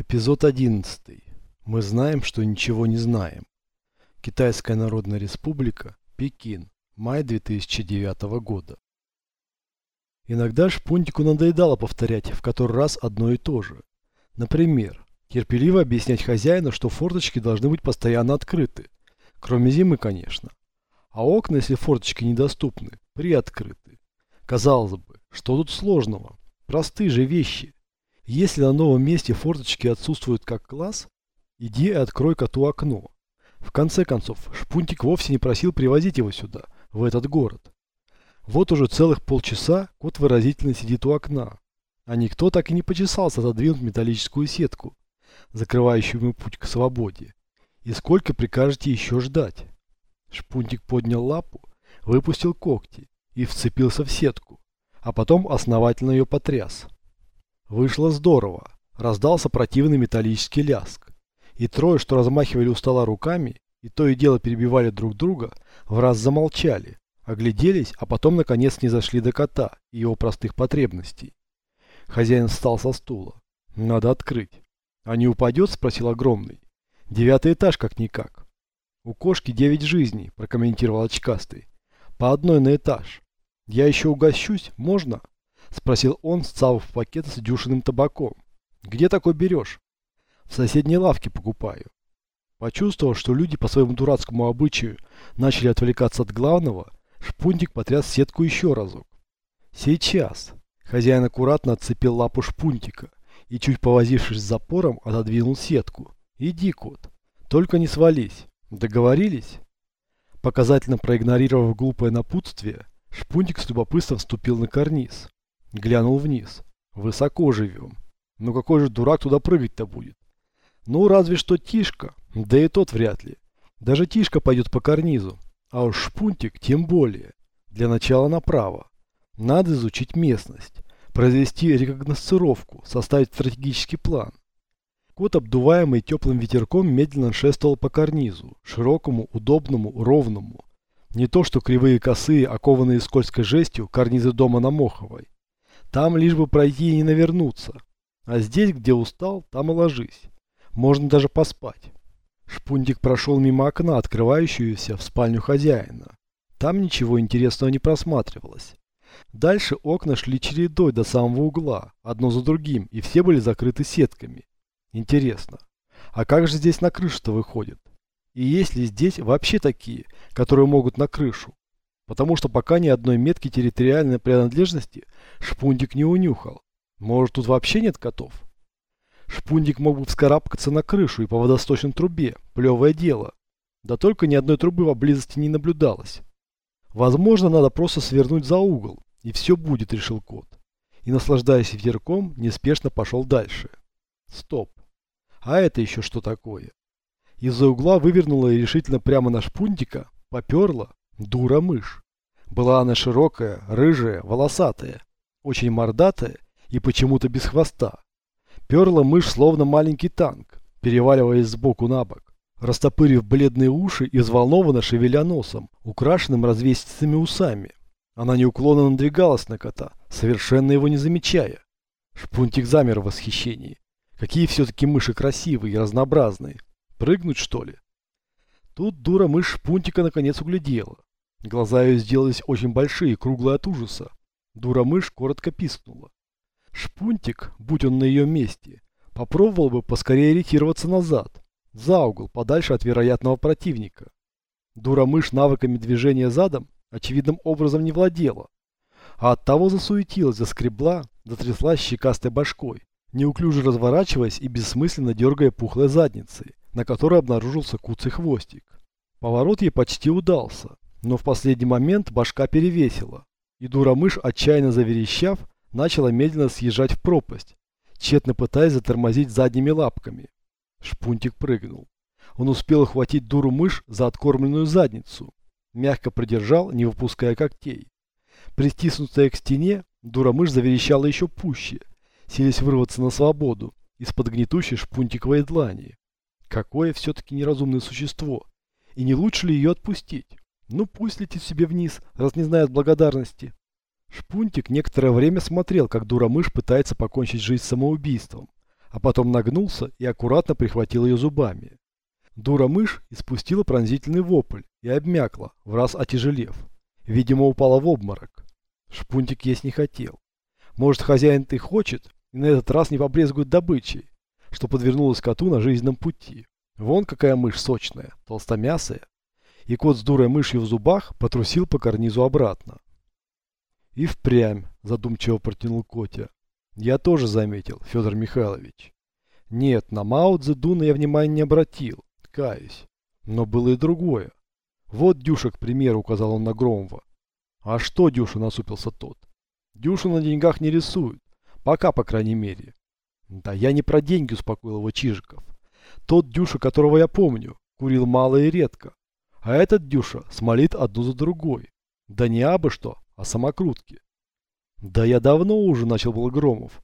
Эпизод 11. Мы знаем, что ничего не знаем. Китайская Народная Республика, Пекин, май 2009 года. Иногда Шпунтику надоедало повторять в который раз одно и то же. Например, терпеливо объяснять хозяину, что форточки должны быть постоянно открыты. Кроме зимы, конечно. А окна, если форточки недоступны, приоткрыты. Казалось бы, что тут сложного? Простые же вещи. Если на новом месте форточки отсутствуют как класс, иди и открой коту окно. В конце концов, Шпунтик вовсе не просил привозить его сюда, в этот город. Вот уже целых полчаса кот выразительно сидит у окна, а никто так и не почесался отодвинуть металлическую сетку, закрывающую ему путь к свободе. И сколько прикажете еще ждать? Шпунтик поднял лапу, выпустил когти и вцепился в сетку, а потом основательно ее потряс. Вышло здорово. Раздался противный металлический ляск. И трое, что размахивали у стола руками, и то и дело перебивали друг друга, в раз замолчали, огляделись, а потом наконец не зашли до кота и его простых потребностей. Хозяин встал со стула. Надо открыть. А не упадет? Спросил огромный. Девятый этаж как-никак. У кошки девять жизней, прокомментировал очкастый. По одной на этаж. Я еще угощусь? Можно? Спросил он, сцавав пакет с дюшиным табаком. Где такой берешь? В соседней лавке покупаю. Почувствовав, что люди по своему дурацкому обычаю начали отвлекаться от главного, Шпунтик потряс сетку еще разок. Сейчас. Хозяин аккуратно отцепил лапу Шпунтика и, чуть повозившись с запором, отодвинул сетку. Иди, кот. Только не свались. Договорились? Показательно проигнорировав глупое напутствие, Шпунтик с любопытством вступил на карниз. Глянул вниз. Высоко живем. Ну какой же дурак туда прыгать-то будет? Ну разве что Тишка, да и тот вряд ли. Даже Тишка пойдет по карнизу, а уж Шпунтик тем более. Для начала направо. Надо изучить местность, произвести рекогносцировку, составить стратегический план. Кот, обдуваемый теплым ветерком, медленно шествовал по карнизу, широкому, удобному, ровному. Не то что кривые косые, окованные скользкой жестью, карнизы дома на Моховой. Там лишь бы пройти и не навернуться. А здесь, где устал, там и ложись. Можно даже поспать. Шпунтик прошел мимо окна, открывающегося в спальню хозяина. Там ничего интересного не просматривалось. Дальше окна шли чередой до самого угла, одно за другим, и все были закрыты сетками. Интересно, а как же здесь на крышу-то выходит? И есть ли здесь вообще такие, которые могут на крышу? Потому что пока ни одной метки территориальной принадлежности Шпунтик не унюхал. Может тут вообще нет котов? Шпунтик мог бы вскарабкаться на крышу и по водосточной трубе. Плевое дело. Да только ни одной трубы поблизости не наблюдалось. Возможно, надо просто свернуть за угол, и все будет, решил кот. И, наслаждаясь ветерком, неспешно пошел дальше. Стоп. А это еще что такое? Из-за угла вывернула и решительно прямо на шпунтика поперла Дура-мышь. Была она широкая, рыжая, волосатая, очень мордатая и почему-то без хвоста. Перла мышь словно маленький танк, переваливаясь сбоку на бок, растопырив бледные уши и взволнованно шевеля носом, украшенным развесистыми усами. Она неуклонно надвигалась на кота, совершенно его не замечая. Шпунтик замер в восхищении. Какие все-таки мыши красивые и разнообразные. Прыгнуть, что ли? Тут дура мышь Шпунтика наконец углядела. Глаза ее сделались очень большие, круглые от ужаса. Дура мышь коротко пискнула. Шпунтик, будь он на ее месте, попробовал бы поскорее ориентироваться назад, за угол, подальше от вероятного противника. Дура мышь навыками движения задом очевидным образом не владела, а оттого засуетилась, заскребла, затряслась щекастой башкой, неуклюже разворачиваясь и бессмысленно дергая пухлой задницей, на которой обнаружился куцый хвостик. Поворот ей почти удался. Но в последний момент башка перевесила, и дура-мышь, отчаянно заверещав, начала медленно съезжать в пропасть, тщетно пытаясь затормозить задними лапками. Шпунтик прыгнул. Он успел охватить дуру-мышь за откормленную задницу, мягко придержал, не выпуская когтей. Пристиснутая к стене, дура-мышь заверещала еще пуще, силясь вырваться на свободу из-под гнетущей шпунтиковой длани. Какое все-таки неразумное существо, и не лучше ли ее отпустить? Ну пусть летит себе вниз, раз не знает благодарности. Шпунтик некоторое время смотрел, как дура-мышь пытается покончить жизнь самоубийством, а потом нагнулся и аккуратно прихватил ее зубами. Дура-мышь испустила пронзительный вопль и обмякла, в раз отяжелев. Видимо, упала в обморок. Шпунтик есть не хотел. Может, хозяин ты хочет, и на этот раз не побрезгует добычей, что подвернулась коту на жизненном пути. Вон какая мышь сочная, толстомясая. И кот с дурой мышью в зубах потрусил по карнизу обратно. И впрямь, задумчиво протянул Котя. Я тоже заметил, Федор Михайлович. Нет, на Мао Цзэдуна я внимания не обратил, каюсь. Но было и другое. Вот Дюша, к примеру, указал он на Громова. А что, Дюша, насупился тот. Дюша на деньгах не рисует. Пока, по крайней мере. Да я не про деньги, успокоил его Чижиков. Тот Дюша, которого я помню, курил мало и редко. А этот Дюша смолит одну за другой. Да не абы что, а самокрутки. Да я давно уже начал был Громов.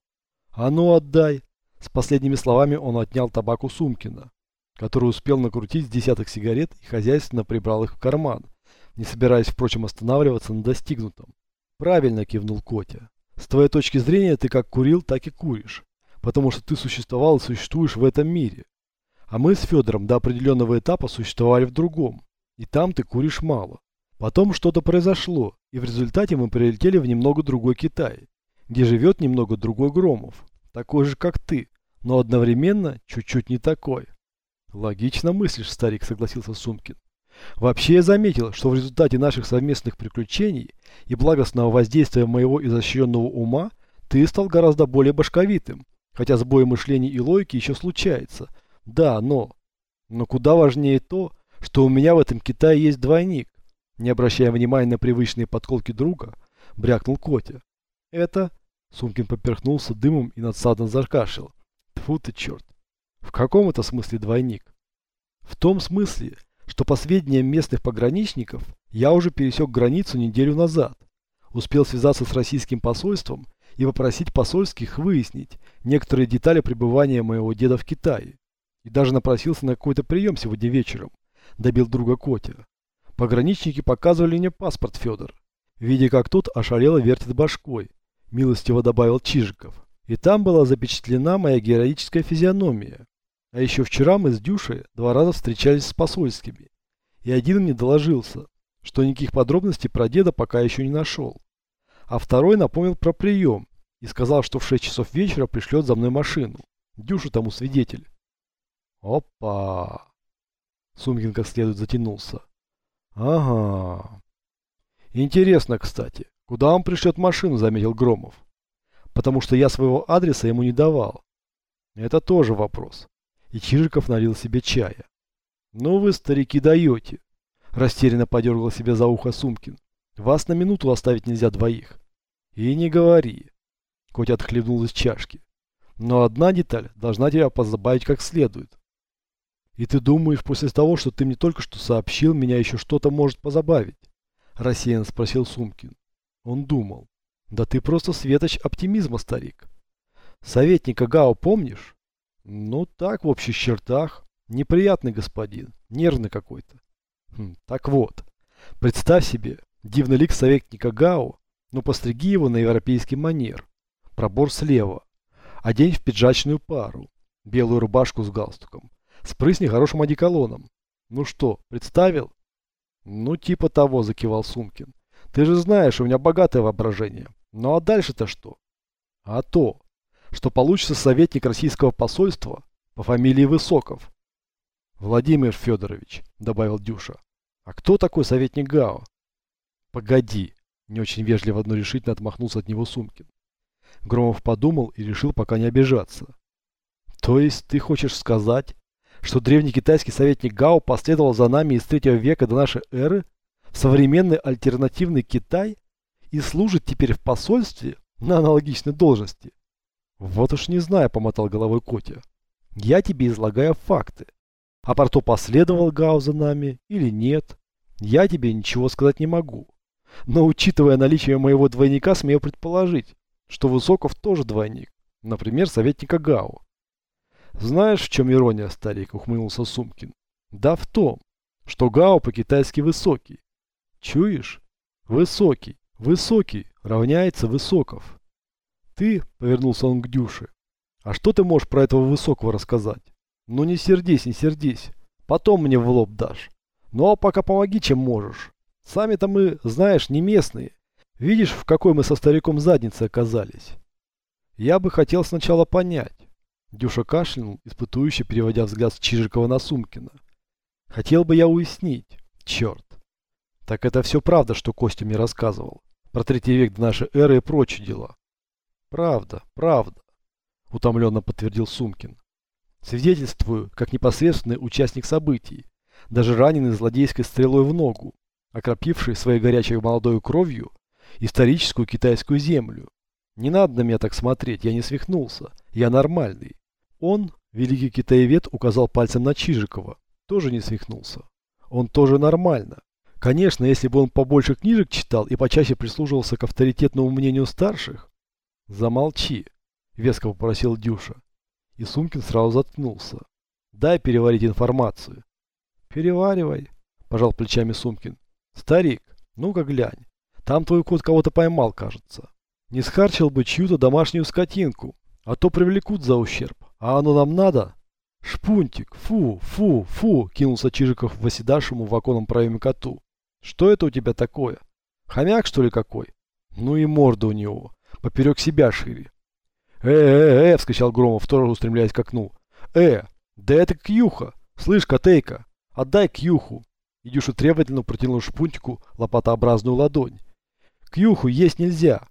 А ну отдай. С последними словами он отнял табак у Сумкина, который успел накрутить десяток сигарет и хозяйственно прибрал их в карман, не собираясь, впрочем, останавливаться на достигнутом. Правильно кивнул Котя. С твоей точки зрения ты как курил, так и куришь. Потому что ты существовал и существуешь в этом мире. А мы с Федором до определенного этапа существовали в другом. И там ты куришь мало. Потом что-то произошло, и в результате мы прилетели в немного другой Китай, где живет немного другой Громов, такой же, как ты, но одновременно чуть-чуть не такой. Логично мыслишь, старик, согласился Сумкин. Вообще я заметил, что в результате наших совместных приключений и благостного воздействия моего изощренного ума ты стал гораздо более башковитым, хотя сбой мышления и логики еще случается. Да, но... Но куда важнее то, что у меня в этом Китае есть двойник. Не обращая внимания на привычные подколки друга, брякнул Котя. Это... Сумкин поперхнулся дымом и надсадно закашлял. Тьфу ты черт. В каком это смысле двойник? В том смысле, что по сведениям местных пограничников, я уже пересек границу неделю назад. Успел связаться с российским посольством и попросить посольских выяснить некоторые детали пребывания моего деда в Китае. И даже напросился на какой-то прием сегодня вечером. Добил друга Котя. Пограничники показывали мне паспорт, Федор. Видя, как тот ошалело вертит башкой, милостиво добавил Чижиков. И там была запечатлена моя героическая физиономия. А еще вчера мы с Дюшей два раза встречались с посольскими. И один мне доложился, что никаких подробностей про деда пока еще не нашел. А второй напомнил про прием и сказал, что в 6 часов вечера пришлет за мной машину. Дюша тому свидетель. Опа! Сумкин как следует затянулся. Ага. Интересно, кстати, куда он пришлет машину, заметил Громов. Потому что я своего адреса ему не давал. Это тоже вопрос и Чижиков налил себе чая. «Ну вы, старики, даете!» Растерянно подергал себя за ухо Сумкин. «Вас на минуту оставить нельзя двоих». «И не говори!» Коть отхлебнул из чашки. «Но одна деталь должна тебя позабавить как следует». «И ты думаешь, после того, что ты мне только что сообщил, меня еще что-то может позабавить?» Рассеянно спросил Сумкин. Он думал. «Да ты просто светоч оптимизма, старик. Советника Гао помнишь?» Ну, так, в общих чертах. Неприятный господин, нервный какой-то. Хм, так вот, представь себе, дивный лик советника Гао, но постриги его на европейский манер. Пробор слева. Одень в пиджачную пару. Белую рубашку с галстуком. Спрысни хорошим одеколоном. Ну что, представил? Ну, типа того, закивал Сумкин. Ты же знаешь, у меня богатое воображение. Ну а дальше-то что? А то, что получится советник российского посольства по фамилии Высоков. Владимир Федорович, добавил Дюша. А кто такой советник ГАО? Погоди, не очень вежливо, но решительно отмахнулся от него Сумкин. Громов подумал и решил пока не обижаться. То есть ты хочешь сказать, что древний китайский советник Гао последовал за нами из третьего века до нашей эры в современный альтернативный Китай и служит теперь в посольстве на аналогичной должности? Вот уж не знаю, помотал головой Котя. Я тебе излагаю факты. А про то, последовал Гау за нами или нет, я тебе ничего сказать не могу. Но учитывая наличие моего двойника, смею предположить, что Высоков тоже двойник. Например, советника Гау. Знаешь, в чем ирония, старик, ухмыльнулся Сумкин. Да в том, что Гао по-китайски высокий. Чуешь? Высокий. Высокий равняется Высоков. Ты, повернулся он к Дюше, А что ты можешь про этого высокого рассказать? Ну не сердись, не сердись. Потом мне в лоб дашь. Ну а пока помоги, чем можешь. Сами-то мы, знаешь, не местные. Видишь, в какой мы со стариком заднице оказались? Я бы хотел сначала понять. Дюша кашлянул, испытующе переводя взгляд с Чижикова на Сумкина. Хотел бы я уяснить. Черт. Так это все правда, что Костя мне рассказывал. Про третий век до нашей эры и прочие дела. Правда, правда. Утомленно подтвердил Сумкин. Свидетельствую, как непосредственный участник событий, даже раненый злодейской стрелой в ногу, окропивший своей горячей молодой кровью историческую китайскую землю. Не надо на меня так смотреть, я не свихнулся, я нормальный. Он, великий китаевед, указал пальцем на Чижикова, тоже не свихнулся. Он тоже нормально. Конечно, если бы он побольше книжек читал и почаще прислушивался к авторитетному мнению старших. Замолчи, веско попросил Дюша. И Сумкин сразу заткнулся. Дай переварить информацию. Переваривай, пожал плечами Сумкин. Старик, ну-ка глянь. Там твой кот кого-то поймал, кажется. Не схарчил бы чью-то домашнюю скотинку, а то привлекут за ущерб. А оно нам надо? Шпунтик, фу, фу, фу, кинулся Чижиков в оседавшему в оконном проеме коту. Что это у тебя такое? Хомяк, что ли, какой? Ну и морда у него. Поперек себя шире. «Э-э-э!» — вскричал Громов, тоже устремляясь к окну. «Э! Да это Кьюха! Слышь, котейка, отдай Кьюху!» Идюша требовательно протянул шпунтику лопатообразную ладонь. «Кьюху есть нельзя!»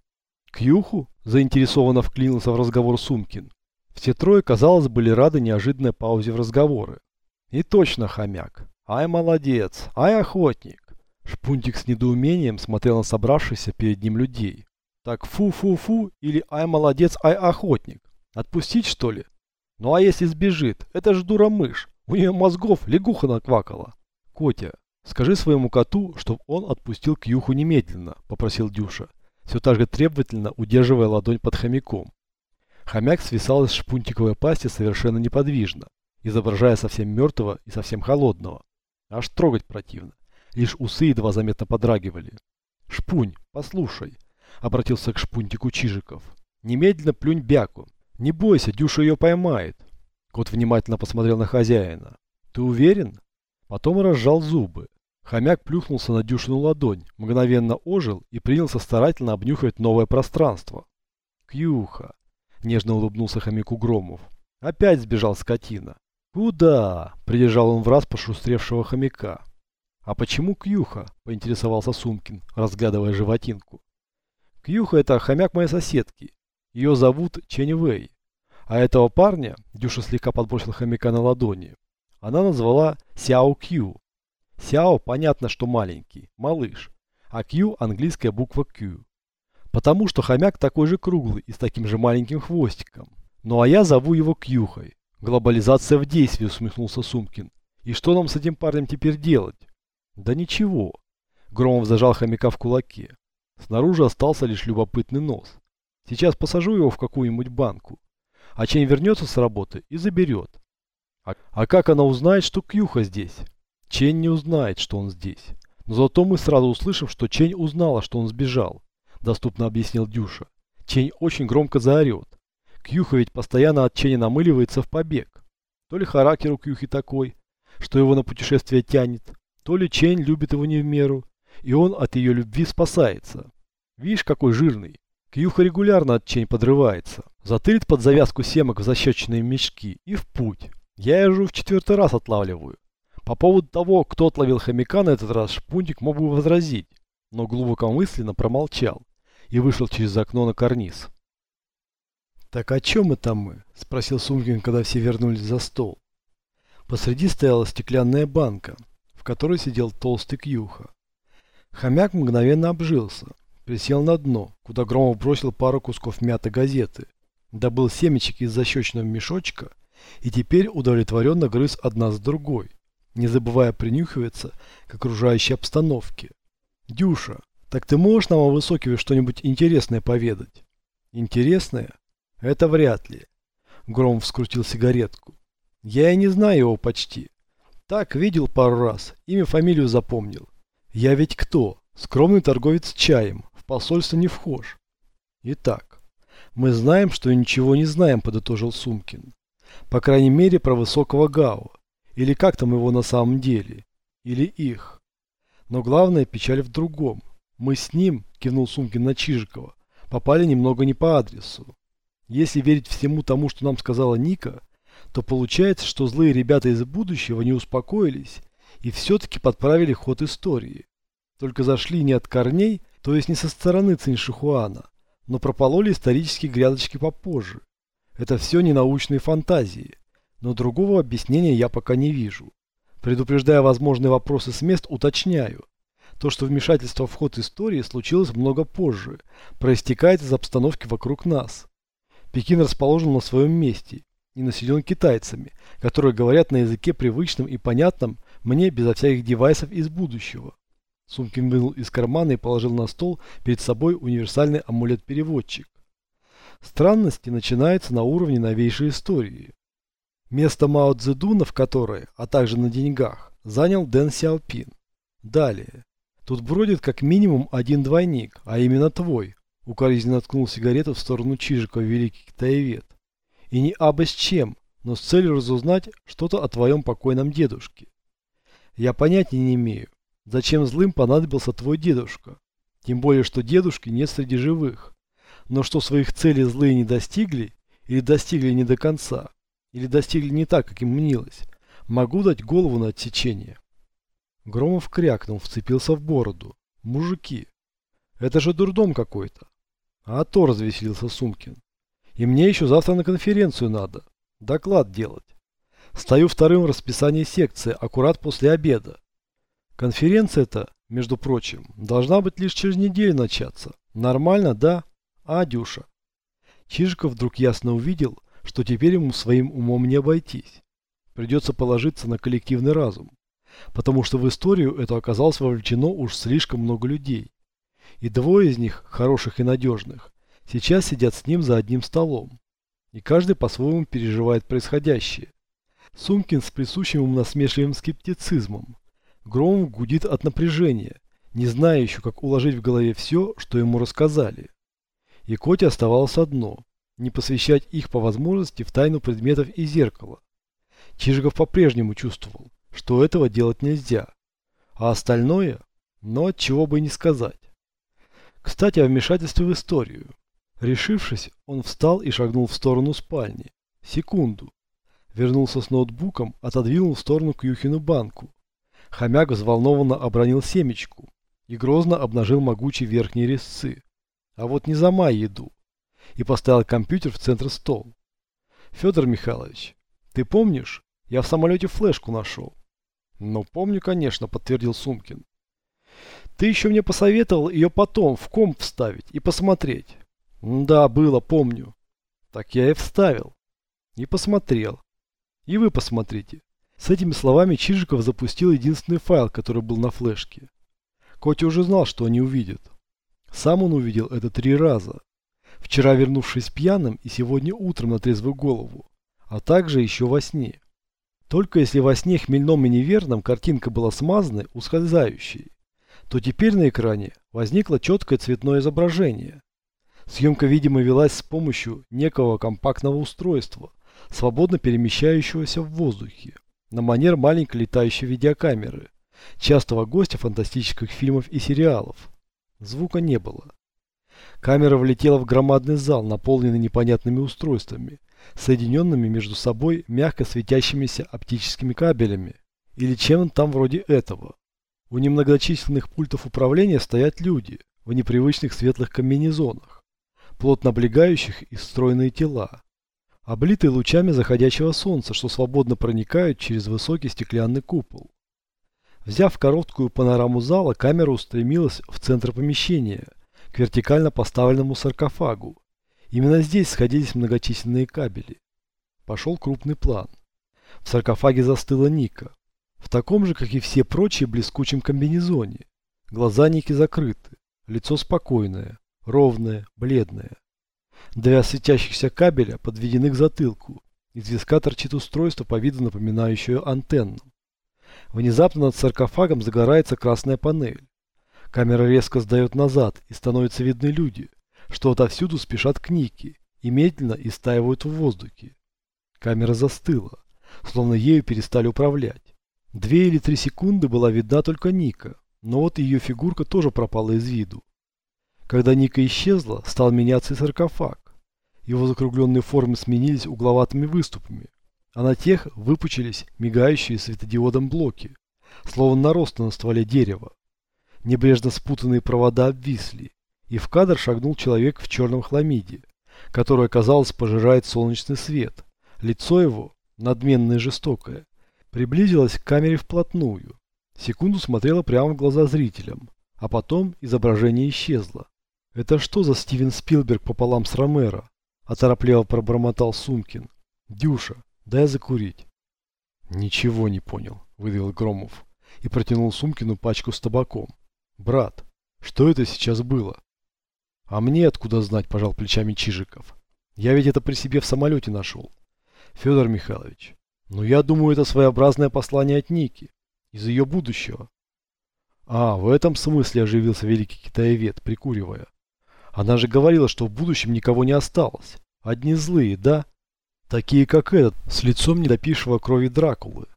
«Кьюху?» – заинтересованно вклинился в разговор Сумкин. Все трое, казалось, были рады неожиданной паузе в разговоры. И точно хомяк. Ай, молодец! Ай, охотник! Шпунтик с недоумением смотрел на собравшихся перед ним людей. Так фу-фу-фу или ай, молодец, ай, охотник. Отпустить, что ли? Ну а если сбежит? Это же дура-мышь. У нее мозгов лягуха наквакала. Котя, скажи своему коту, чтобы он отпустил Кьюху немедленно, попросил Дюша, все так же требовательно удерживая ладонь под хомяком. Хомяк свисал из шпунтиковой пасти совершенно неподвижно, изображая совсем мертвого и совсем холодного. Аж трогать противно. Лишь усы едва заметно подрагивали. «Шпунь, послушай», — обратился к шпунтику Чижиков. «Немедленно плюнь бяку. Не бойся, Дюша ее поймает». Кот внимательно посмотрел на хозяина. «Ты уверен?» Потом разжал зубы. Хомяк плюхнулся на Дюшину ладонь, мгновенно ожил и принялся старательно обнюхивать новое пространство. «Кьюха!» — нежно улыбнулся хомяку Громов. «Опять сбежал скотина». «Куда?» — придержал он в раз пошустревшего хомяка. «А почему Кьюха?» – поинтересовался Сумкин, разглядывая животинку. «Кьюха – это хомяк моей соседки. Ее зовут Чень Вэй. А этого парня, Дюша слегка подбросил хомяка на ладони, она назвала Сяо Кью. Сяо, понятно, что маленький, малыш, а Кью – английская буква Q. Потому что хомяк такой же круглый и с таким же маленьким хвостиком. Ну а я зову его Кьюхой. Глобализация в действии, усмехнулся Сумкин. И что нам с этим парнем теперь делать? Да ничего. Громов зажал хомяка в кулаке. Снаружи остался лишь любопытный нос. Сейчас посажу его в какую-нибудь банку. А Чень вернется с работы и заберет. А, а как она узнает, что Кьюха здесь? Чень не узнает, что он здесь. Но зато мы сразу услышим, что Чень узнала, что он сбежал. Доступно объяснил Дюша. Чень очень громко заорет. Кьюха ведь постоянно от Чени намыливается в побег. То ли характер у Кьюхи такой, что его на путешествие тянет, то ли Чень любит его не в меру, и он от ее любви спасается. Видишь, какой жирный. Кьюха регулярно от Чень подрывается. Затырит под завязку семок в защеченные мешки и в путь. Я ежу в четвертый раз отлавливаю. По поводу того, кто отловил хомяка на этот раз, Шпунтик мог бы возразить, но глубокомысленно промолчал и вышел через окно на карниз. «Так о чем это мы?» – спросил Сумкин, когда все вернулись за стол. Посреди стояла стеклянная банка – в которой сидел толстый Кьюха. Хомяк мгновенно обжился, присел на дно, куда Громов бросил пару кусков мятой газеты, добыл семечек из защечного мешочка и теперь удовлетворенно грыз одна с другой, не забывая принюхиваться к окружающей обстановке. «Дюша, так ты можешь нам о Высокиве что-нибудь интересное поведать?» «Интересное? Это вряд ли». Громов скрутил сигаретку. «Я и не знаю его почти. Так, видел пару раз, имя, фамилию запомнил. Я ведь кто? Скромный торговец чаем, в посольство не вхож. Итак, Мы знаем, что ничего не знаем, подытожил Сумкин. По крайней мере, про высокого Гао. Или как там его на самом деле. Или их. Но главная печаль в другом. Мы с ним, кивнул Сумкин на Чижикова, попали немного не по адресу. Если верить всему тому, что нам сказала Ника, то получается, что злые ребята из будущего не успокоились и все-таки подправили ход истории. Только зашли не от корней, то есть не со стороны Циншихуана, но пропололи исторические грядочки попозже. Это все не научные фантазии, но другого объяснения я пока не вижу. Предупреждая возможные вопросы с мест, уточняю. То, что вмешательство в ход истории случилось много позже, проистекает из обстановки вокруг нас. Пекин расположен на своем месте и населен китайцами, которые говорят на языке привычном и понятном мне безо всяких девайсов из будущего. Сумкин вынул из кармана и положил на стол перед собой универсальный амулет-переводчик. Странности начинаются на уровне новейшей истории. Место Мао Цзэдуна в которой, а также на деньгах, занял Дэн Сяопин. Далее. Тут бродит как минимум один двойник, а именно твой. Укоризненно ткнул сигарету в сторону Чижика, великий китаевед. И не абы с чем, но с целью разузнать что-то о твоем покойном дедушке. Я понятия не имею, зачем злым понадобился твой дедушка. Тем более, что дедушки нет среди живых. Но что своих целей злые не достигли, или достигли не до конца, или достигли не так, как им мнилось, могу дать голову на отсечение. Громов крякнул, вцепился в бороду. Мужики, это же дурдом какой-то. А то развеселился Сумкин. И мне еще завтра на конференцию надо. Доклад делать. Стою вторым в расписании секции, аккурат после обеда. Конференция-то, между прочим, должна быть лишь через неделю начаться. Нормально, да? А, Дюша? Чижиков вдруг ясно увидел, что теперь ему своим умом не обойтись. Придется положиться на коллективный разум. Потому что в историю это оказалось вовлечено уж слишком много людей. И двое из них, хороших и надежных, сейчас сидят с ним за одним столом. И каждый по-своему переживает происходящее. Сумкин с присущим ему насмешливым скептицизмом. Громов гудит от напряжения, не зная еще, как уложить в голове все, что ему рассказали. И Коте оставалось одно – не посвящать их по возможности в тайну предметов и зеркала. Чижиков по-прежнему чувствовал, что этого делать нельзя. А остальное, но от чего бы и не сказать. Кстати, о вмешательстве в историю. Решившись, он встал и шагнул в сторону спальни. Секунду. Вернулся с ноутбуком, отодвинул в сторону Кьюхину банку. Хомяк взволнованно обронил семечку и грозно обнажил могучие верхние резцы. А вот не за май еду. И поставил компьютер в центр стол. Федор Михайлович, ты помнишь, я в самолете флешку нашел. Ну, помню, конечно, подтвердил Сумкин. Ты еще мне посоветовал ее потом в комп вставить и посмотреть. Да, было, помню. Так я и вставил. И посмотрел. И вы посмотрите. С этими словами Чижиков запустил единственный файл, который был на флешке. Котя уже знал, что они увидят. Сам он увидел это три раза. Вчера вернувшись пьяным и сегодня утром на трезвую голову. А также еще во сне. Только если во сне хмельном и неверном картинка была смазанной, ускользающей то теперь на экране возникло четкое цветное изображение. Съемка, видимо, велась с помощью некого компактного устройства, свободно перемещающегося в воздухе, на манер маленькой летающей видеокамеры, частого гостя фантастических фильмов и сериалов. Звука не было. Камера влетела в громадный зал, наполненный непонятными устройствами, соединенными между собой мягко светящимися оптическими кабелями или чем-то там вроде этого. У немногочисленных пультов управления стоят люди в непривычных светлых комбинезонах, плотно облегающих их стройные тела, облитые лучами заходящего солнца, что свободно проникают через высокий стеклянный купол. Взяв короткую панораму зала, камера устремилась в центр помещения, к вертикально поставленному саркофагу. Именно здесь сходились многочисленные кабели. Пошел крупный план. В саркофаге застыла Ника. В таком же, как и все прочие, блескучем комбинезоне. Глаза Ники закрыты, лицо спокойное, ровное, бледное. Два светящихся кабеля подведены к затылку. Из виска торчит устройство, по виду напоминающее антенну. Внезапно над саркофагом загорается красная панель. Камера резко сдает назад, и становятся видны люди, что отовсюду спешат к Нике и медленно истаивают в воздухе. Камера застыла, словно ею перестали управлять. Две или три секунды была видна только Ника, но вот ее фигурка тоже пропала из виду. Когда Ника исчезла, стал меняться и саркофаг. Его закругленные формы сменились угловатыми выступами, а на тех выпучились мигающие светодиодом блоки, словно наросты на стволе дерева. Небрежно спутанные провода обвисли, и в кадр шагнул человек в черном хламиде, который, казалось, пожирает солнечный свет. Лицо его, надменное и жестокое, приблизилось к камере вплотную. Секунду смотрело прямо в глаза зрителям, а потом изображение исчезло. «Это что за Стивен Спилберг пополам с Ромеро?» – оторопливо пробормотал Сумкин. «Дюша, дай закурить». «Ничего не понял», – выдавил Громов и протянул Сумкину пачку с табаком. «Брат, что это сейчас было?» «А мне откуда знать?» – пожал плечами Чижиков. «Я ведь это при себе в самолете нашел». «Федор Михайлович, ну я думаю, это своеобразное послание от Ники, из ее будущего». «А, в этом смысле оживился великий китаевед, прикуривая. Она же говорила, что в будущем никого не осталось. Одни злые, да? Такие, как этот, с лицом недопившего крови Дракулы».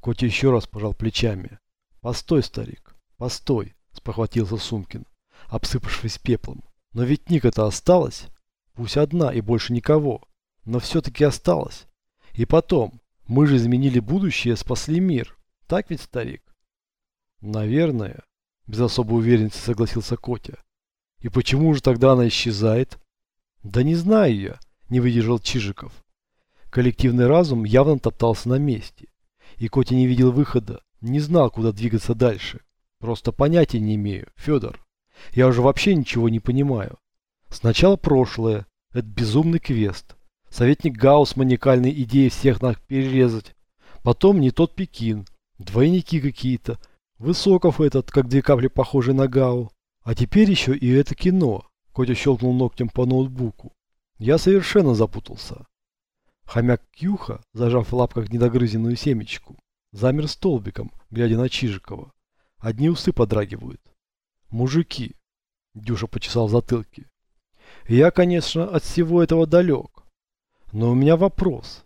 Котя еще раз пожал плечами. «Постой, старик, постой», – спохватился Сумкин, обсыпавшись пеплом. Но ведь Ника-то осталась. Пусть одна и больше никого. Но все-таки осталась. И потом, мы же изменили будущее, спасли мир. Так ведь, старик? Наверное. Без особой уверенности согласился Котя. И почему же тогда она исчезает? Да не знаю я, не выдержал Чижиков. Коллективный разум явно топтался на месте. И Котя не видел выхода, не знал, куда двигаться дальше. Просто понятия не имею, Федор. Я уже вообще ничего не понимаю. Сначала прошлое. Это безумный квест. Советник Гаусс с маникальной идеей всех нас перерезать. Потом не тот Пекин. Двойники какие-то. Высоков этот, как две капли похожий на Гау. А теперь еще и это кино. Котя щелкнул ногтем по ноутбуку. Я совершенно запутался. Хомяк Кьюха, зажав в лапках недогрызенную семечку, замер столбиком, глядя на Чижикова. Одни усы подрагивают. Мужики, Дюша почесал затылки. Я, конечно, от всего этого далек. Но у меня вопрос.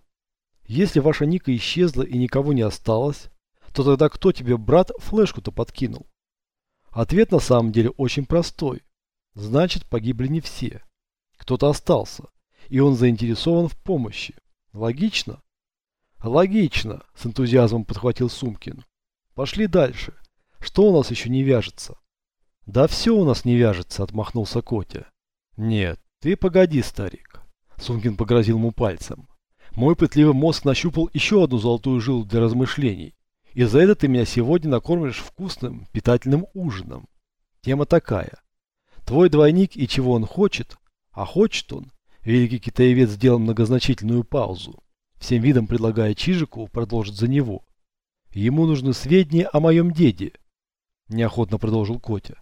Если ваша Ника исчезла и никого не осталось, то тогда кто тебе, брат, флешку-то подкинул? Ответ на самом деле очень простой. Значит, погибли не все. Кто-то остался, и он заинтересован в помощи. Логично? Логично, с энтузиазмом подхватил Сумкин. Пошли дальше. Что у нас еще не вяжется? «Да все у нас не вяжется», — отмахнулся Котя. «Нет, ты погоди, старик», — Сумкин погрозил ему пальцем. «Мой пытливый мозг нащупал еще одну золотую жилу для размышлений, и за это ты меня сегодня накормишь вкусным, питательным ужином. Тема такая. Твой двойник и чего он хочет, а хочет он, великий китаевец сделал многозначительную паузу, всем видом предлагая Чижику продолжить за него. Ему нужны сведения о моем деде, неохотно продолжил Котя.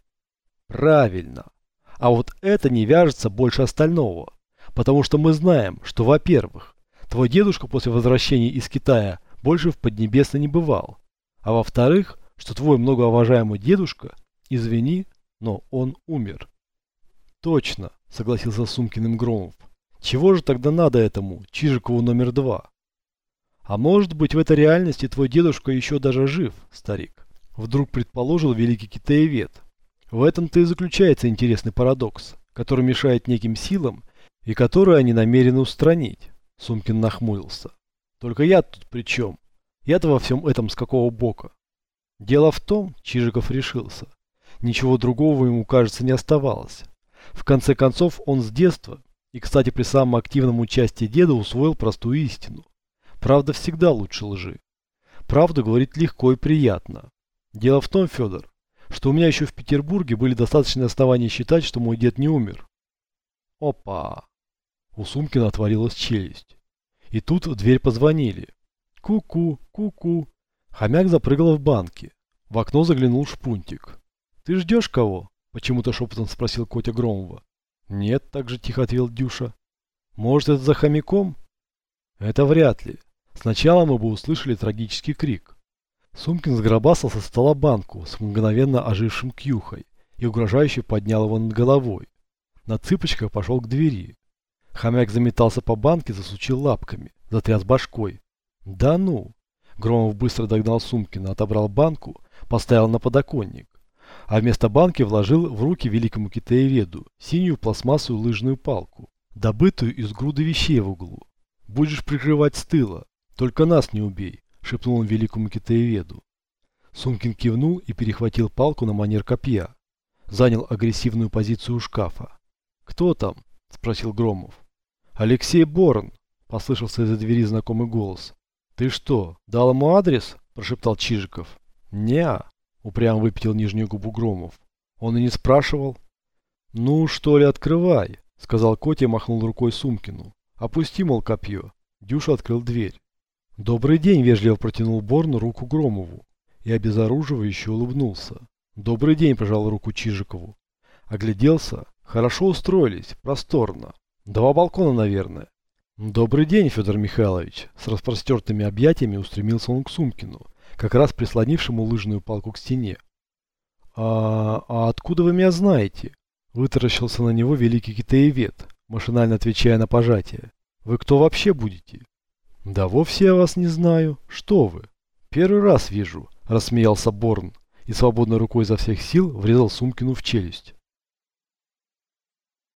Правильно. А вот это не вяжется больше остального. Потому что мы знаем, что, во-первых, твой дедушка после возвращения из Китая больше в Поднебесной не бывал. А во-вторых, что твой многоуважаемый дедушка, извини, но он умер. Точно, согласился Сумкиным Громов. Чего же тогда надо этому, Чижикову номер два? А может быть в этой реальности твой дедушка еще даже жив, старик? Вдруг предположил великий китаевед, в этом-то и заключается интересный парадокс, который мешает неким силам и который они намерены устранить. Сумкин нахмурился. Только я тут при чем? Я-то во всем этом с какого бока? Дело в том, Чижиков решился. Ничего другого ему, кажется, не оставалось. В конце концов, он с детства, и, кстати, при самом активном участии деда усвоил простую истину. Правда всегда лучше лжи. Правду говорить легко и приятно. Дело в том, Федор, что у меня еще в Петербурге были достаточные основания считать, что мой дед не умер. Опа! У Сумкина отворилась челюсть. И тут в дверь позвонили. Ку-ку, ку-ку. Хомяк запрыгал в банке. В окно заглянул шпунтик. «Ты ждешь кого?» – почему-то шепотом спросил Котя Громова. «Нет», – так же тихо ответил Дюша. «Может, это за хомяком?» «Это вряд ли. Сначала мы бы услышали трагический крик. Сумкин сгробасал со стола банку с мгновенно ожившим кьюхой и угрожающе поднял его над головой. На цыпочках пошел к двери. Хомяк заметался по банке, засучил лапками, затряс башкой. Да ну! Громов быстро догнал Сумкина, отобрал банку, поставил на подоконник. А вместо банки вложил в руки великому китаеведу синюю пластмассовую лыжную палку, добытую из груды вещей в углу. «Будешь прикрывать с тыла, только нас не убей», — шепнул он великому китаеведу. Сумкин кивнул и перехватил палку на манер копья. Занял агрессивную позицию у шкафа. «Кто там?» – спросил Громов. «Алексей Борн», – послышался из-за двери знакомый голос. «Ты что, дал ему адрес?» – прошептал Чижиков. «Не-а», упрямо выпятил нижнюю губу Громов. «Он и не спрашивал». «Ну, что ли, открывай», – сказал Котя и махнул рукой Сумкину. «Опусти, мол, копье». Дюша открыл дверь. «Добрый день», – вежливо протянул Борн руку Громову и обезоруживающе улыбнулся. «Добрый день», – пожал руку Чижикову. Огляделся. Хорошо устроились, просторно. Два балкона, наверное. «Добрый день, Федор Михайлович!» С распростертыми объятиями устремился он к Сумкину, как раз прислонившему лыжную палку к стене. «А, а откуда вы меня знаете?» Вытаращился на него великий китаевед, машинально отвечая на пожатие. «Вы кто вообще будете?» «Да вовсе я вас не знаю. Что вы?» «Первый раз вижу», – рассмеялся Борн и свободной рукой изо всех сил врезал Сумкину в челюсть.